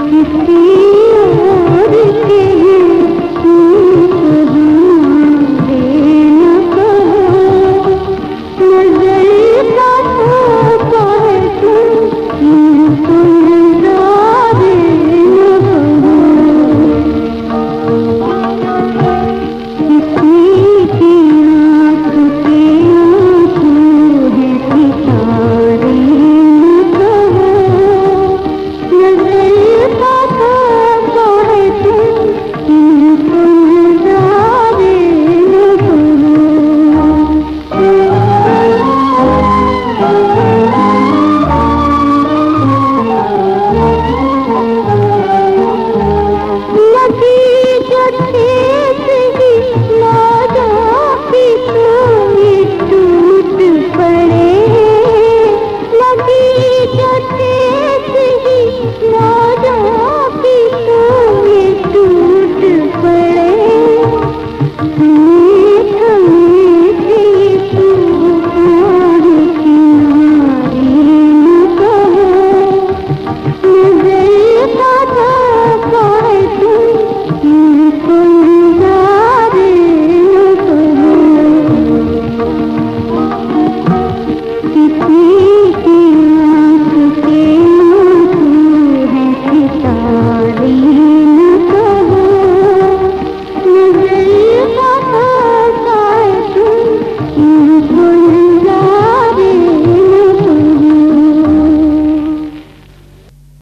किसी और के